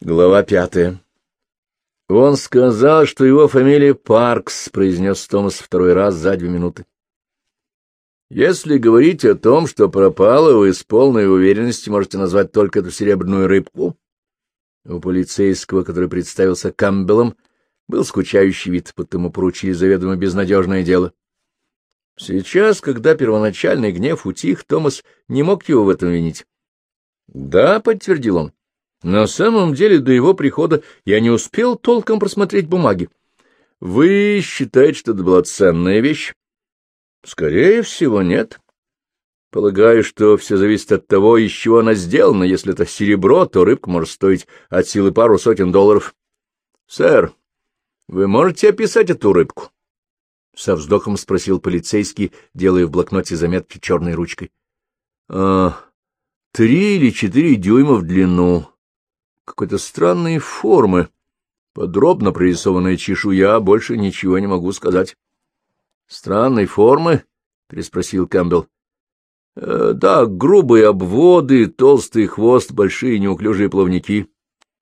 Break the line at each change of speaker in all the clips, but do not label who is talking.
Глава пятая. Он сказал, что его фамилия Паркс, произнес Томас второй раз за две минуты. Если говорить о том, что пропало, вы с полной уверенностью можете назвать только эту серебряную рыбку. У полицейского, который представился Камбеллом, был скучающий вид, потому поручили заведомо безнадежное дело. Сейчас, когда первоначальный гнев утих, Томас не мог его в этом винить. — Да, — подтвердил он, на самом деле, до его прихода я не успел толком просмотреть бумаги. Вы считаете, что это была ценная вещь? Скорее всего, нет. Полагаю, что все зависит от того, из чего она сделана. Если это серебро, то рыбка может стоить от силы пару сотен долларов. Сэр, вы можете описать эту рыбку? Со вздохом спросил полицейский, делая в блокноте заметки черной ручкой. — А, три или четыре дюйма в длину, какой-то странной формы. Подробно прорисованная чешуя, больше ничего не могу сказать. — Странной формы? — переспросил Кэмпбелл. «Э, — Да, грубые обводы, толстый хвост, большие неуклюжие плавники.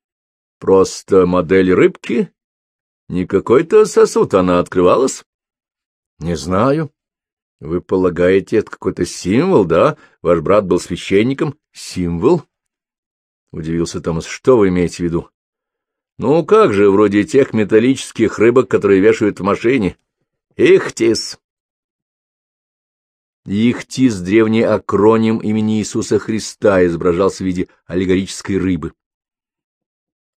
— Просто модель рыбки? Не какой-то сосуд она открывалась? — Не знаю. — Вы полагаете, это какой-то символ, да? Ваш брат был священником? — Символ? —— удивился Томас. — Что вы имеете в виду? — Ну, как же, вроде тех металлических рыбок, которые вешают в машине. Ихтис. Ихтис — древний акроним имени Иисуса Христа, изображался в виде аллегорической рыбы.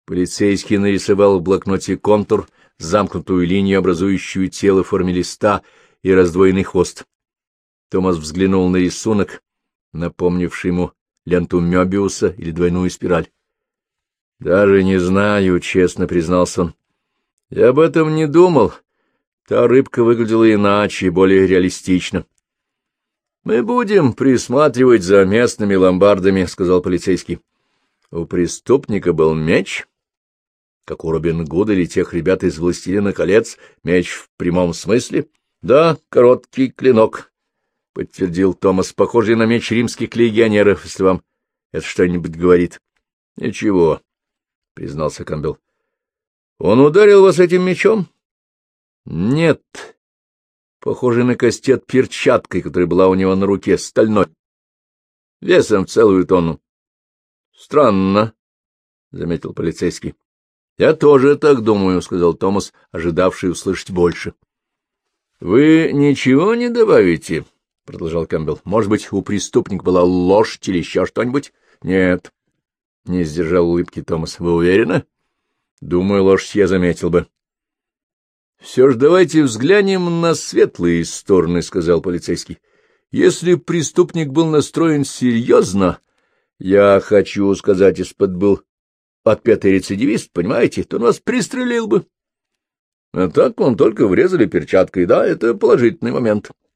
Полицейский нарисовал в блокноте контур, замкнутую линию, образующую тело в форме листа и раздвоенный хвост. Томас взглянул на рисунок, напомнивший ему ленту Мёбиуса или двойную спираль. — Даже не знаю, — честно признался он. — Я об этом не думал. Та рыбка выглядела иначе, более реалистично. — Мы будем присматривать за местными ломбардами, — сказал полицейский. — У преступника был меч, как у Робин Гуда или тех ребят из «Властелина колец», меч в прямом смысле. Да, короткий клинок, — подтвердил Томас, — похожий на меч римских легионеров, если вам это что-нибудь говорит. — Ничего, — признался Камбел. — Он ударил вас этим мечом? — Нет. Похожий на кастет перчаткой, которая была у него на руке, стальной. Весом целую тонну. — Странно, — заметил полицейский. — Я тоже так думаю, — сказал Томас, ожидавший услышать больше. — Вы ничего не добавите? — продолжал Кэмпбелл. — Может быть, у преступника была ложь или еще что-нибудь? — Нет. — не сдержал улыбки Томас. — Вы уверены? — Думаю, ложь я заметил бы. — Все ж давайте взглянем на светлые стороны, — сказал полицейский. — Если преступник был настроен серьезно, я хочу сказать, из-под был отпятый рецидивист, понимаете, то нас пристрелил бы. А так он только врезали перчаткой, да, это положительный момент. —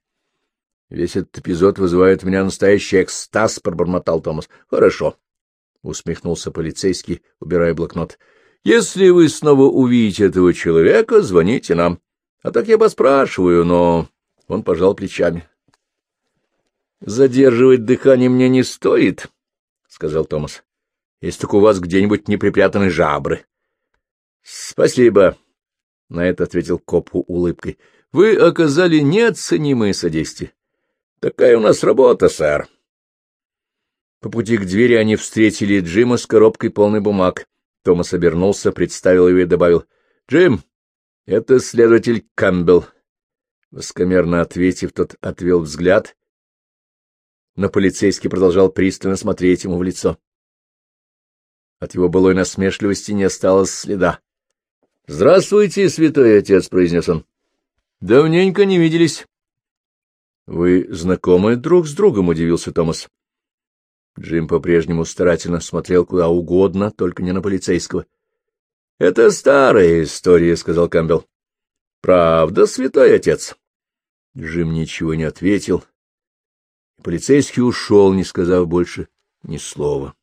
Весь этот эпизод вызывает у меня настоящий экстаз, — пробормотал Томас. — Хорошо, — усмехнулся полицейский, убирая блокнот. — Если вы снова увидите этого человека, звоните нам. А так я поспрашиваю, но... Он пожал плечами. — Задерживать дыхание мне не стоит, — сказал Томас. — Если только у вас где-нибудь не припрятаны жабры. — Спасибо, — на это ответил копу улыбкой. — Вы оказали неоценимое содействие. Такая у нас работа, сэр. По пути к двери они встретили Джима с коробкой полной бумаг. Томас обернулся, представил его и добавил. — Джим, это следователь Кампбелл. Воскомерно ответив, тот отвел взгляд, но полицейский продолжал пристально смотреть ему в лицо. От его былой насмешливости не осталось следа. — Здравствуйте, святой отец, — произнес он. — Давненько не виделись. — Вы знакомы друг с другом? — удивился Томас. Джим по-прежнему старательно смотрел куда угодно, только не на полицейского. — Это старая история, — сказал Камбелл. — Правда, святой отец? Джим ничего не ответил. Полицейский ушел, не сказав больше ни слова.